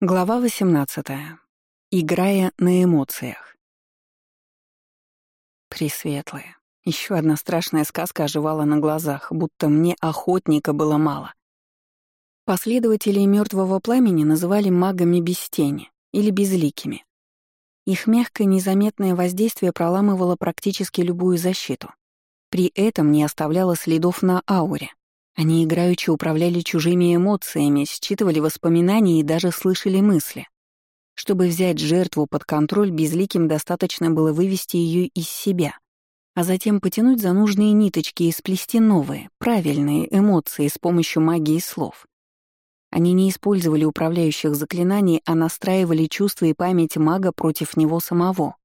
Глава 18. Играя на эмоциях. Пресветлая. Еще одна страшная сказка оживала на глазах, будто мне охотника было мало. Последователей мертвого пламени называли магами без тени или безликими. Их мягкое незаметное воздействие проламывало практически любую защиту. При этом не оставляло следов на ауре — они играючи управляли чужими эмоциями, считывали воспоминания и даже слышали мысли. Чтобы взять жертву под контроль, безликим достаточно было вывести ее из себя, а затем потянуть за нужные ниточки и сплести новые, правильные эмоции с помощью магии слов. Они не использовали управляющих заклинаний, а настраивали чувства и память мага против него самого.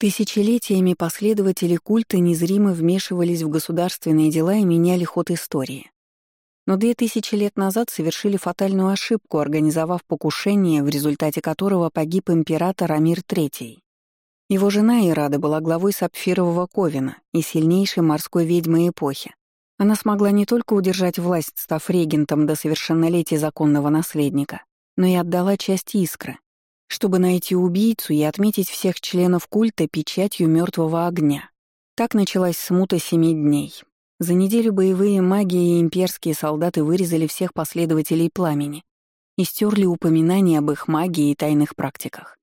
Тысячелетиями последователи культа незримо вмешивались в государственные дела и меняли ход истории. Но две тысячи лет назад совершили фатальную ошибку, организовав покушение, в результате которого погиб император Амир III. Его жена Ирада была главой Сапфирового Ковина и сильнейшей морской ведьмы эпохи. Она смогла не только удержать власть, став регентом до совершеннолетия законного наследника, но и отдала часть искры, чтобы найти убийцу и отметить всех членов культа печатью мертвого огня. Так началась смута семи дней. За неделю боевые маги и имперские солдаты вырезали всех последователей пламени и стерли упоминания об их магии и тайных практиках.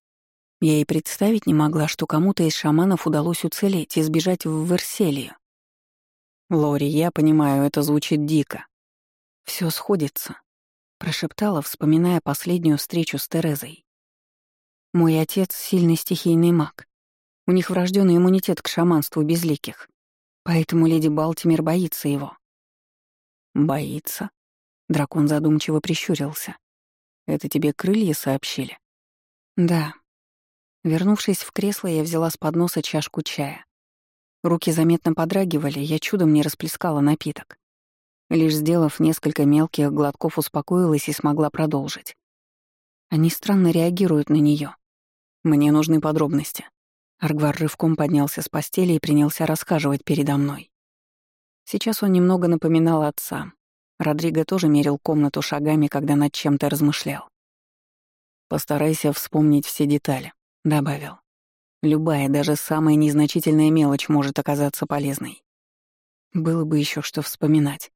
Я и представить не могла, что кому-то из шаманов удалось уцелеть и сбежать в Верселию. «Лори, я понимаю, это звучит дико. Все сходится», — прошептала, вспоминая последнюю встречу с Терезой. Мой отец — сильный стихийный маг. У них врожденный иммунитет к шаманству безликих. Поэтому леди Балтимер боится его. «Боится?» Дракон задумчиво прищурился. «Это тебе крылья сообщили?» «Да». Вернувшись в кресло, я взяла с подноса чашку чая. Руки заметно подрагивали, я чудом не расплескала напиток. Лишь сделав несколько мелких глотков, успокоилась и смогла продолжить. Они странно реагируют на нее. Мне нужны подробности. Аргвар рывком поднялся с постели и принялся рассказывать передо мной. Сейчас он немного напоминал отца. Родриго тоже мерил комнату шагами, когда над чем-то размышлял. «Постарайся вспомнить все детали», — добавил. «Любая, даже самая незначительная мелочь может оказаться полезной. Было бы еще что вспоминать.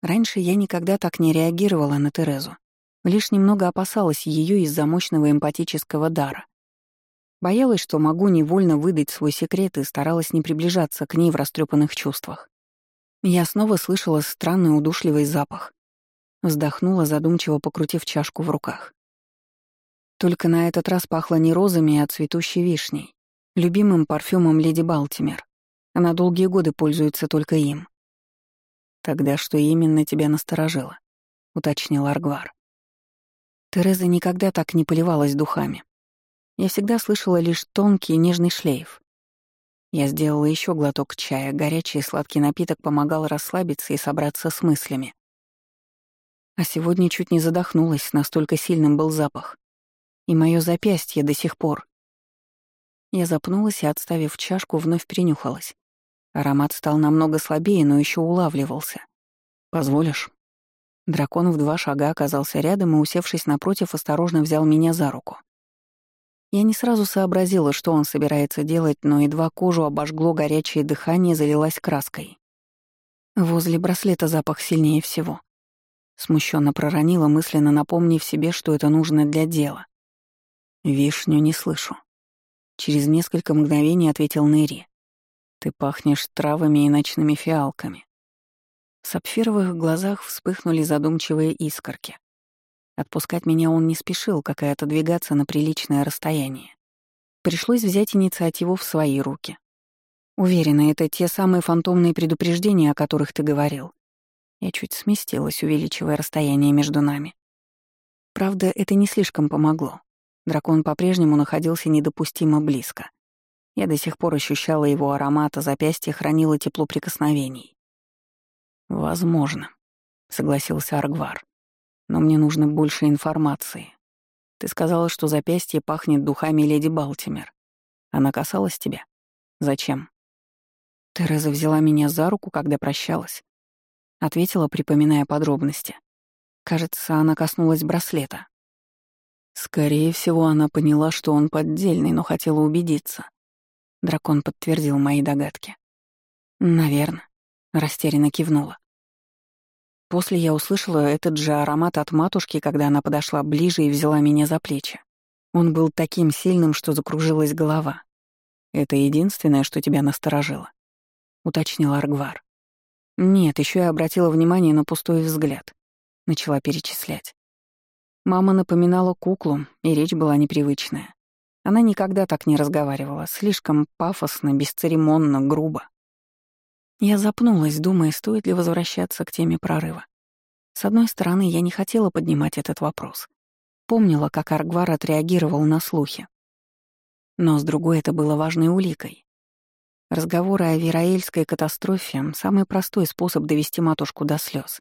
Раньше я никогда так не реагировала на Терезу. Лишь немного опасалась ее из-за мощного эмпатического дара. Боялась, что могу невольно выдать свой секрет и старалась не приближаться к ней в растрепанных чувствах. Я снова слышала странный удушливый запах. Вздохнула, задумчиво покрутив чашку в руках. Только на этот раз пахло не розами, а цветущей вишней, любимым парфюмом леди Балтимер. Она долгие годы пользуется только им. «Тогда что именно тебя насторожило?» — уточнил Аргвар. Тереза никогда так не поливалась духами. Я всегда слышала лишь тонкий нежный шлейф. Я сделала еще глоток чая, горячий сладкий напиток помогал расслабиться и собраться с мыслями. А сегодня чуть не задохнулась, настолько сильным был запах. И мое запястье до сих пор. Я запнулась и, отставив чашку, вновь принюхалась. Аромат стал намного слабее, но еще улавливался. «Позволишь?» Дракон в два шага оказался рядом и, усевшись напротив, осторожно взял меня за руку. Я не сразу сообразила, что он собирается делать, но едва кожу обожгло горячее дыхание, залилась краской. Возле браслета запах сильнее всего. Смущенно проронила, мысленно напомнив себе, что это нужно для дела. «Вишню не слышу». Через несколько мгновений ответил Нэри. «Ты пахнешь травами и ночными фиалками. В сапфировых глазах вспыхнули задумчивые искорки. Отпускать меня он не спешил, как и отодвигаться на приличное расстояние. Пришлось взять инициативу в свои руки. Уверена, это те самые фантомные предупреждения, о которых ты говорил. Я чуть сместилась, увеличивая расстояние между нами. Правда, это не слишком помогло. Дракон по-прежнему находился недопустимо близко. Я до сих пор ощущала его аромат, а запястье хранило тепло прикосновений. «Возможно», — согласился Аргвар. «Но мне нужно больше информации. Ты сказала, что запястье пахнет духами леди Балтимер. Она касалась тебя? Зачем?» Тереза взяла меня за руку, когда прощалась. Ответила, припоминая подробности. Кажется, она коснулась браслета. Скорее всего, она поняла, что он поддельный, но хотела убедиться. Дракон подтвердил мои догадки. Наверно. Растерянно кивнула. После я услышала этот же аромат от матушки, когда она подошла ближе и взяла меня за плечи. Он был таким сильным, что закружилась голова. «Это единственное, что тебя насторожило», — уточнил Аргвар. «Нет, еще я обратила внимание на пустой взгляд». Начала перечислять. Мама напоминала куклу, и речь была непривычная. Она никогда так не разговаривала, слишком пафосно, бесцеремонно, грубо. Я запнулась, думая, стоит ли возвращаться к теме прорыва. С одной стороны, я не хотела поднимать этот вопрос. Помнила, как Аргвар отреагировал на слухи. Но с другой это было важной уликой. Разговоры о Вераэльской катастрофе — самый простой способ довести матушку до слез.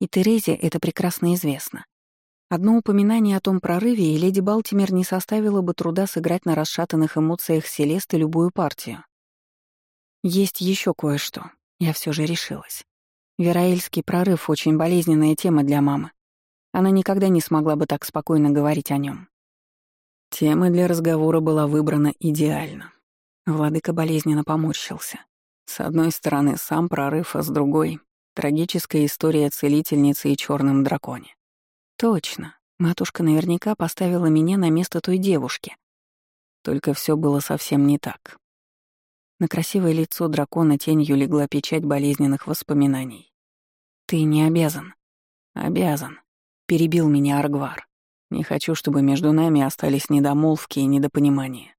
И Терезе это прекрасно известно. Одно упоминание о том прорыве, и леди Балтимер не составило бы труда сыграть на расшатанных эмоциях Селесты любую партию. Есть еще кое-что. Я все же решилась. Вераэльский прорыв — очень болезненная тема для мамы. Она никогда не смогла бы так спокойно говорить о нем. Тема для разговора была выбрана идеально. Владыка болезненно поморщился. С одной стороны, сам прорыв, а с другой — трагическая история целительницы и черном драконе. Точно. Матушка наверняка поставила меня на место той девушки. Только все было совсем не так. На красивое лицо дракона тенью легла печать болезненных воспоминаний. «Ты не обязан». «Обязан», — перебил меня Аргвар. «Не хочу, чтобы между нами остались недомолвки и недопонимания.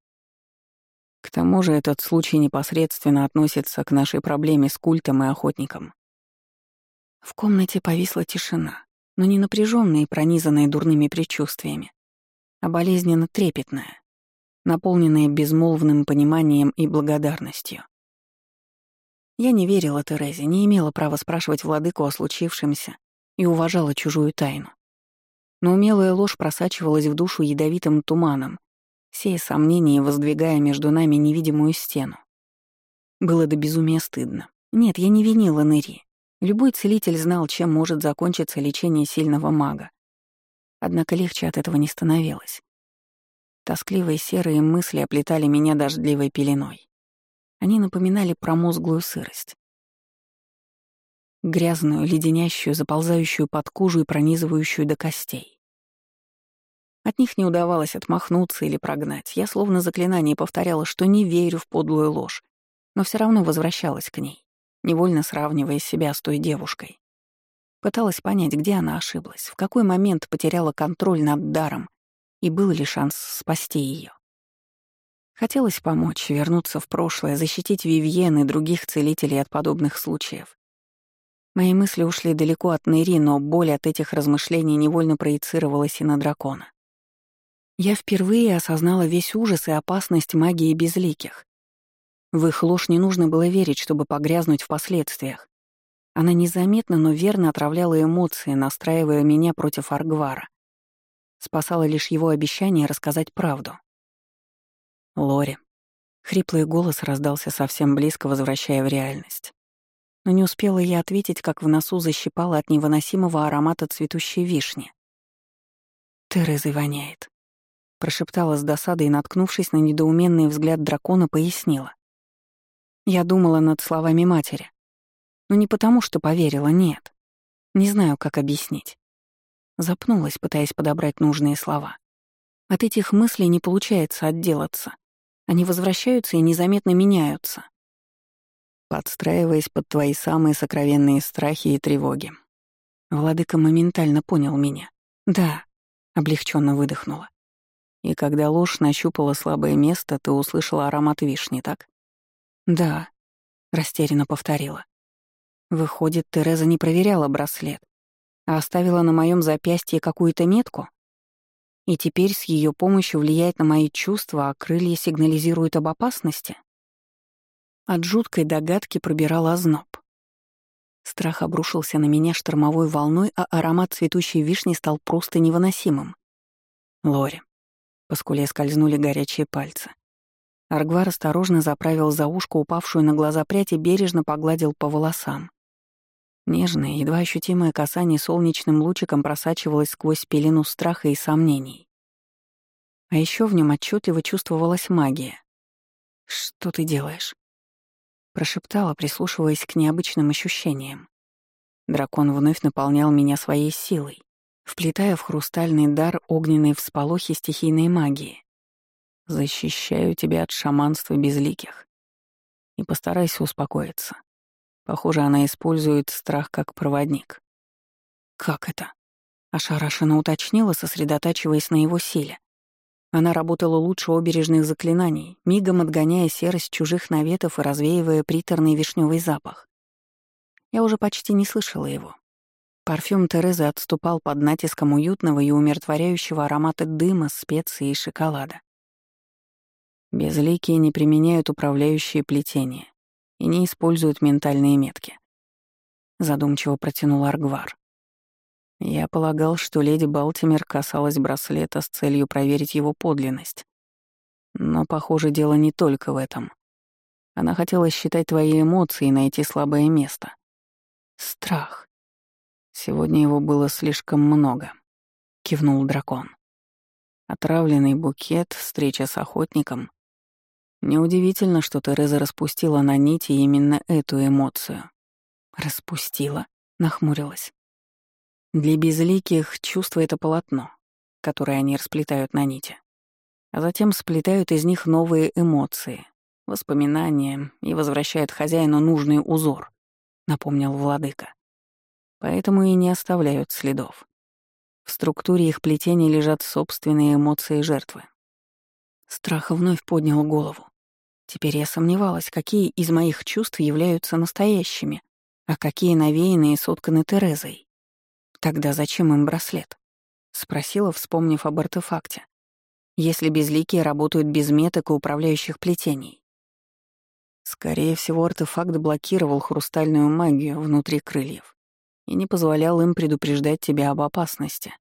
К тому же этот случай непосредственно относится к нашей проблеме с культом и охотником». В комнате повисла тишина но не напряженная и пронизанная дурными предчувствиями, а болезненно трепетная, наполненная безмолвным пониманием и благодарностью. Я не верила Терезе, не имела права спрашивать владыку о случившемся и уважала чужую тайну. Но умелая ложь просачивалась в душу ядовитым туманом, сея сомнения воздвигая между нами невидимую стену. Было до безумия стыдно. Нет, я не винила Нэри. Любой целитель знал, чем может закончиться лечение сильного мага. Однако легче от этого не становилось. Тоскливые серые мысли оплетали меня дождливой пеленой. Они напоминали промозглую сырость. Грязную, леденящую, заползающую под кожу и пронизывающую до костей. От них не удавалось отмахнуться или прогнать. Я словно заклинание повторяла, что не верю в подлую ложь, но все равно возвращалась к ней невольно сравнивая себя с той девушкой. Пыталась понять, где она ошиблась, в какой момент потеряла контроль над даром, и был ли шанс спасти ее. Хотелось помочь, вернуться в прошлое, защитить Вивьен и других целителей от подобных случаев. Мои мысли ушли далеко от Нэри, но боль от этих размышлений невольно проецировалась и на дракона. Я впервые осознала весь ужас и опасность магии безликих. В их ложь не нужно было верить, чтобы погрязнуть в последствиях. Она незаметно, но верно отравляла эмоции, настраивая меня против Аргвара. Спасало лишь его обещание рассказать правду. Лори. Хриплый голос раздался совсем близко, возвращая в реальность. Но не успела я ответить, как в носу защипало от невыносимого аромата цветущей вишни. «Терезой воняет», — прошептала с досадой наткнувшись на недоуменный взгляд дракона, пояснила. Я думала над словами матери. Но не потому, что поверила, нет. Не знаю, как объяснить. Запнулась, пытаясь подобрать нужные слова. От этих мыслей не получается отделаться. Они возвращаются и незаметно меняются. Подстраиваясь под твои самые сокровенные страхи и тревоги. Владыка моментально понял меня. «Да», — облегченно выдохнула. И когда ложь нащупала слабое место, ты услышала аромат вишни, так? «Да», — растерянно повторила. «Выходит, Тереза не проверяла браслет, а оставила на моем запястье какую-то метку? И теперь с ее помощью влияет на мои чувства, а крылья сигнализируют об опасности?» От жуткой догадки пробирал озноб. Страх обрушился на меня штормовой волной, а аромат цветущей вишни стал просто невыносимым. Лори. По скуле скользнули горячие пальцы. Аргвар осторожно заправил за ушко упавшую на глаза прядь и бережно погладил по волосам. Нежное, едва ощутимое касание солнечным лучиком просачивалось сквозь пелену страха и сомнений. А еще в нем отчетливо чувствовалась магия. «Что ты делаешь?» Прошептала, прислушиваясь к необычным ощущениям. Дракон вновь наполнял меня своей силой, вплетая в хрустальный дар огненные всполохи стихийной магии. «Защищаю тебя от шаманства безликих. И постарайся успокоиться. Похоже, она использует страх как проводник». «Как это?» — ошарашенно уточнила, сосредотачиваясь на его силе. Она работала лучше обережных заклинаний, мигом отгоняя серость чужих наветов и развеивая приторный вишневый запах. Я уже почти не слышала его. Парфюм Терезы отступал под натиском уютного и умиротворяющего аромата дыма, специй и шоколада. Безликие не применяют управляющие плетения и не используют ментальные метки. Задумчиво протянул Аргвар. Я полагал, что леди Балтимер касалась браслета с целью проверить его подлинность. Но, похоже, дело не только в этом. Она хотела считать твои эмоции и найти слабое место. Страх. Сегодня его было слишком много, — кивнул дракон. Отравленный букет, встреча с охотником. Неудивительно, что Тереза распустила на нити именно эту эмоцию. Распустила, нахмурилась. Для безликих чувство — это полотно, которое они расплетают на нити. А затем сплетают из них новые эмоции, воспоминания и возвращают хозяину нужный узор, напомнил владыка. Поэтому и не оставляют следов. В структуре их плетений лежат собственные эмоции жертвы. Страх вновь поднял голову. Теперь я сомневалась, какие из моих чувств являются настоящими, а какие навеяны и сотканы Терезой. Тогда зачем им браслет? Спросила, вспомнив об артефакте. Если безликие работают без меток и управляющих плетений. Скорее всего, артефакт блокировал хрустальную магию внутри крыльев и не позволял им предупреждать тебя об опасности.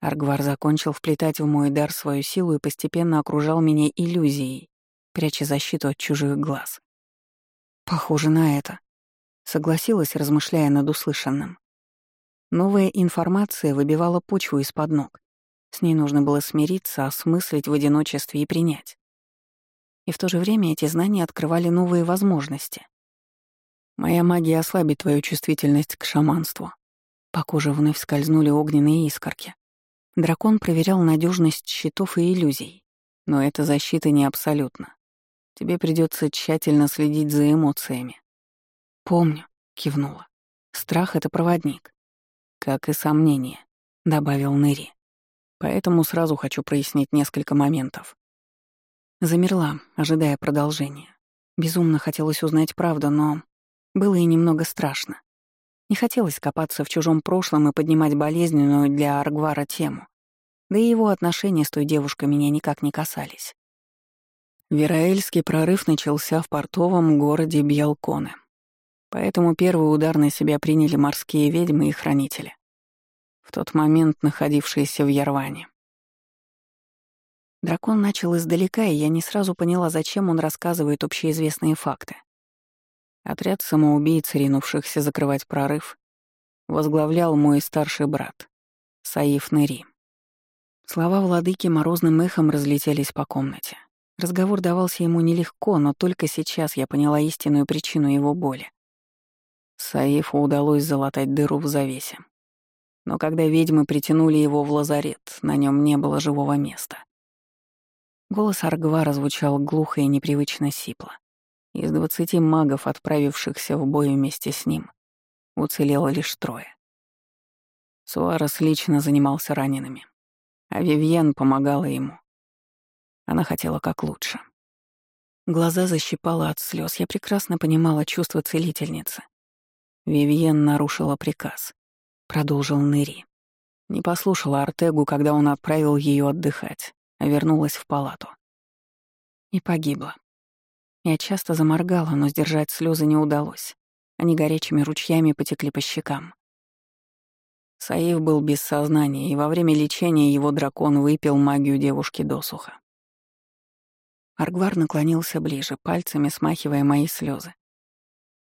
Аргвар закончил вплетать в мой дар свою силу и постепенно окружал меня иллюзией, пряча защиту от чужих глаз. Похоже на это. Согласилась, размышляя над услышанным. Новая информация выбивала почву из-под ног. С ней нужно было смириться, осмыслить в одиночестве и принять. И в то же время эти знания открывали новые возможности. Моя магия ослабит твою чувствительность к шаманству. По коже вновь скользнули огненные искорки. Дракон проверял надежность щитов и иллюзий. Но эта защита не абсолютна. Тебе придется тщательно следить за эмоциями. «Помню», — кивнула. «Страх — это проводник. «Как и сомнение», — добавил Нэри. «Поэтому сразу хочу прояснить несколько моментов». Замерла, ожидая продолжения. Безумно хотелось узнать правду, но было и немного страшно. Не хотелось копаться в чужом прошлом и поднимать болезненную для Аргвара тему. Да и его отношения с той девушкой меня никак не касались. Вераэльский прорыв начался в портовом городе Бьялконе. Поэтому первый удар на себя приняли морские ведьмы и хранители, в тот момент находившиеся в Ярване. Дракон начал издалека, и я не сразу поняла, зачем он рассказывает общеизвестные факты. Отряд самоубийц, ринувшихся закрывать прорыв, возглавлял мой старший брат, Саиф Нэри. Слова владыки морозным эхом разлетелись по комнате. Разговор давался ему нелегко, но только сейчас я поняла истинную причину его боли. Саифу удалось залатать дыру в завесе. Но когда ведьмы притянули его в лазарет, на нем не было живого места. Голос Аргвара звучал глухо и непривычно сипло. Из двадцати магов, отправившихся в бой вместе с ним, уцелело лишь трое. Суарес лично занимался ранеными, а Вивьен помогала ему. Она хотела как лучше. Глаза защипала от слез. Я прекрасно понимала чувства целительницы. Вивьен нарушила приказ. Продолжил Нэри. Не послушала Артегу, когда он отправил ее отдыхать, а вернулась в палату. И погибла. Я часто заморгала, но сдержать слезы не удалось. Они горячими ручьями потекли по щекам. Саив был без сознания, и во время лечения его дракон выпил магию девушки досуха. Аргвар наклонился ближе, пальцами смахивая мои слезы.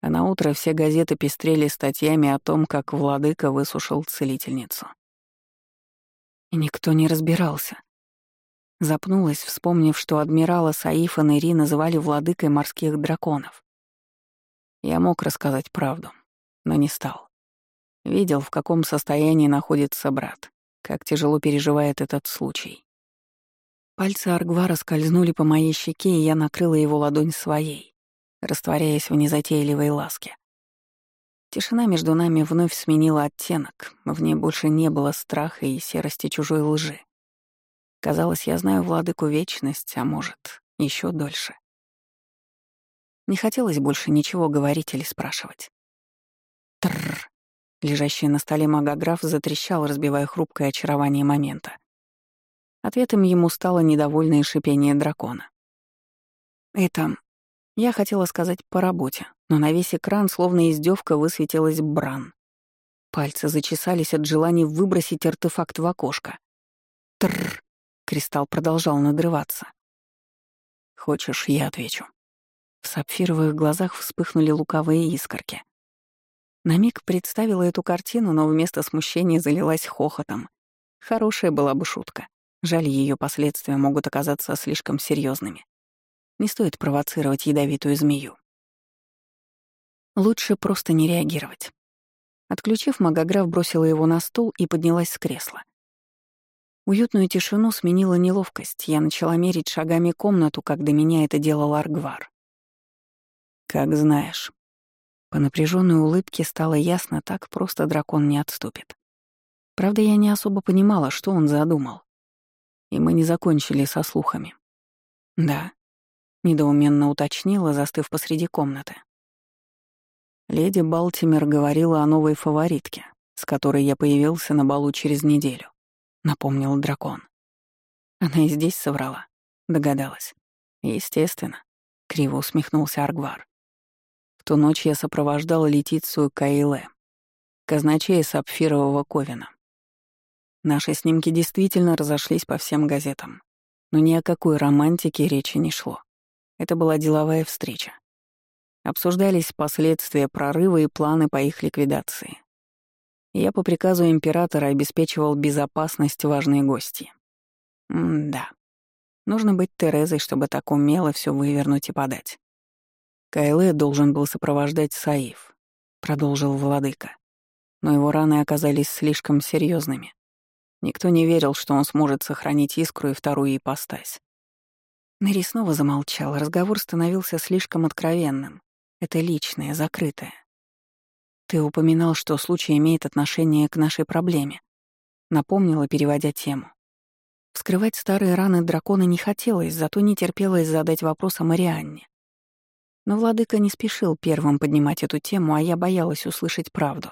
А на утро все газеты пестрели статьями о том, как владыка высушил целительницу. И никто не разбирался. Запнулась, вспомнив, что адмирала Саифа Нери называли владыкой морских драконов. Я мог рассказать правду, но не стал. Видел, в каком состоянии находится брат, как тяжело переживает этот случай. Пальцы Аргвара скользнули по моей щеке, и я накрыла его ладонь своей, растворяясь в незатейливой ласке. Тишина между нами вновь сменила оттенок, в ней больше не было страха и серости чужой лжи. Казалось, я знаю владыку вечность, а может, еще дольше. Не хотелось больше ничего говорить или спрашивать. Тррр. Лежащий на столе магограф затрещал, разбивая хрупкое очарование момента. Ответом ему стало недовольное шипение дракона. «Это...» Я хотела сказать по работе, но на весь экран, словно издевка, высветилась бран. Пальцы зачесались от желания выбросить артефакт в окошко. Тррр. Кристалл продолжал надрываться. «Хочешь, я отвечу?» В сапфировых глазах вспыхнули луковые искорки. На миг представила эту картину, но вместо смущения залилась хохотом. Хорошая была бы шутка. Жаль, ее последствия могут оказаться слишком серьезными. Не стоит провоцировать ядовитую змею. Лучше просто не реагировать. Отключив магограф, бросила его на стол и поднялась с кресла. Уютную тишину сменила неловкость. Я начала мерить шагами комнату, как до меня это делал Аргвар. «Как знаешь». По напряженной улыбке стало ясно, так просто дракон не отступит. Правда, я не особо понимала, что он задумал. И мы не закончили со слухами. «Да», — недоуменно уточнила, застыв посреди комнаты. Леди Балтимер говорила о новой фаворитке, с которой я появился на балу через неделю напомнил дракон. Она и здесь соврала, догадалась. Естественно, криво усмехнулся Аргвар. В ту ночь я сопровождал Летицию Каиле, казначея Сапфирового Ковина. Наши снимки действительно разошлись по всем газетам, но ни о какой романтике речи не шло. Это была деловая встреча. Обсуждались последствия прорыва и планы по их ликвидации. Я по приказу императора обеспечивал безопасность важной гости. М-да. Нужно быть Терезой, чтобы так умело все вывернуть и подать. Кайле должен был сопровождать Саиф, продолжил владыка. Но его раны оказались слишком серьезными. Никто не верил, что он сможет сохранить искру и вторую ипостась. Нэри снова замолчал, разговор становился слишком откровенным. Это личное, закрытое. «Ты упоминал, что случай имеет отношение к нашей проблеме», — напомнила, переводя тему. Вскрывать старые раны дракона не хотелось, зато не терпелось задать вопрос о Марианне. Но владыка не спешил первым поднимать эту тему, а я боялась услышать правду.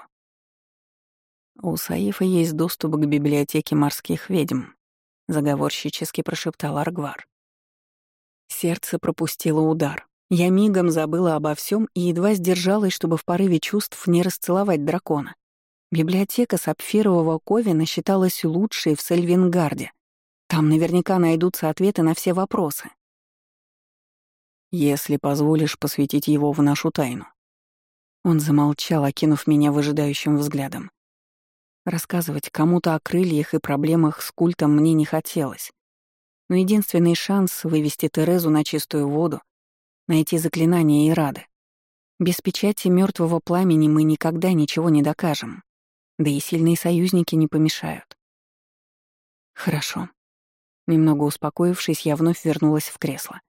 «У Саифа есть доступ к библиотеке морских ведьм», — заговорщически прошептал Аргвар. Сердце пропустило удар. Я мигом забыла обо всем и едва сдержалась, чтобы в порыве чувств не расцеловать дракона. Библиотека сапфирового Ковина считалась лучшей в Сельвингарде. Там наверняка найдутся ответы на все вопросы. «Если позволишь посвятить его в нашу тайну». Он замолчал, окинув меня выжидающим взглядом. Рассказывать кому-то о крыльях и проблемах с культом мне не хотелось. Но единственный шанс вывести Терезу на чистую воду найти заклинание рады. Без печати мертвого пламени мы никогда ничего не докажем. Да и сильные союзники не помешают. Хорошо. Немного успокоившись, я вновь вернулась в кресло.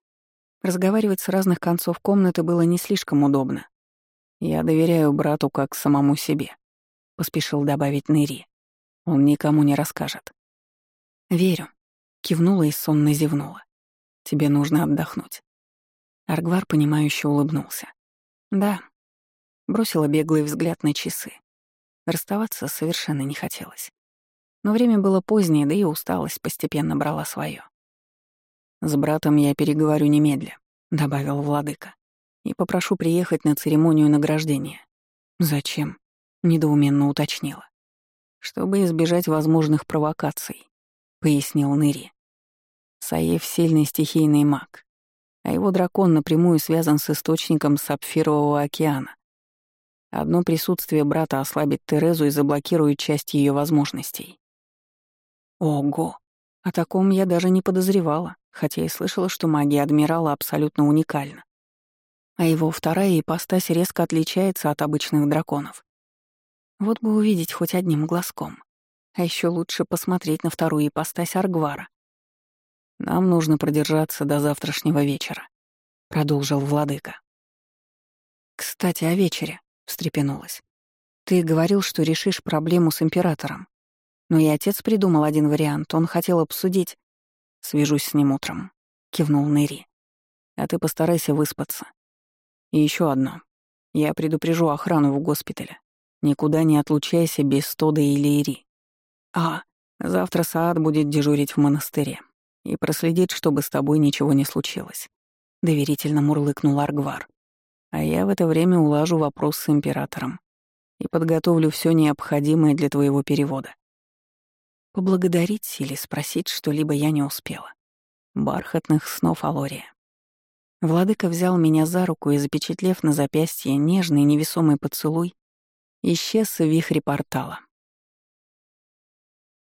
Разговаривать с разных концов комнаты было не слишком удобно. «Я доверяю брату как самому себе», — поспешил добавить Нэри. «Он никому не расскажет». «Верю», — кивнула и сонно зевнула. «Тебе нужно отдохнуть. Аргвар, понимающе улыбнулся. «Да». Бросила беглый взгляд на часы. Расставаться совершенно не хотелось. Но время было позднее, да и усталость постепенно брала свое. «С братом я переговорю немедля», — добавил владыка. «И попрошу приехать на церемонию награждения». «Зачем?» — недоуменно уточнила. «Чтобы избежать возможных провокаций», — пояснил Ныри. Саев — сильный стихийный маг, а его дракон напрямую связан с источником Сапфирового океана. Одно присутствие брата ослабит Терезу и заблокирует часть ее возможностей. Ого! О таком я даже не подозревала, хотя и слышала, что магия Адмирала абсолютно уникальна. А его вторая ипостась резко отличается от обычных драконов. Вот бы увидеть хоть одним глазком. А еще лучше посмотреть на вторую ипостась Аргвара. «Нам нужно продержаться до завтрашнего вечера», — продолжил владыка. «Кстати, о вечере», — встрепенулась. «Ты говорил, что решишь проблему с императором. Но и отец придумал один вариант. Он хотел обсудить...» «Свяжусь с ним утром», — кивнул Нэри. «А ты постарайся выспаться. И еще одно. Я предупрежу охрану в госпитале. Никуда не отлучайся без Тода или Ири. А, завтра Саад будет дежурить в монастыре и проследить, чтобы с тобой ничего не случилось. Доверительно мурлыкнул Аргвар. А я в это время улажу вопрос с императором и подготовлю все необходимое для твоего перевода. Поблагодарить или спросить что-либо я не успела. Бархатных снов Алория. Владыка взял меня за руку и, запечатлев на запястье нежный невесомый поцелуй, исчез в вихре портала.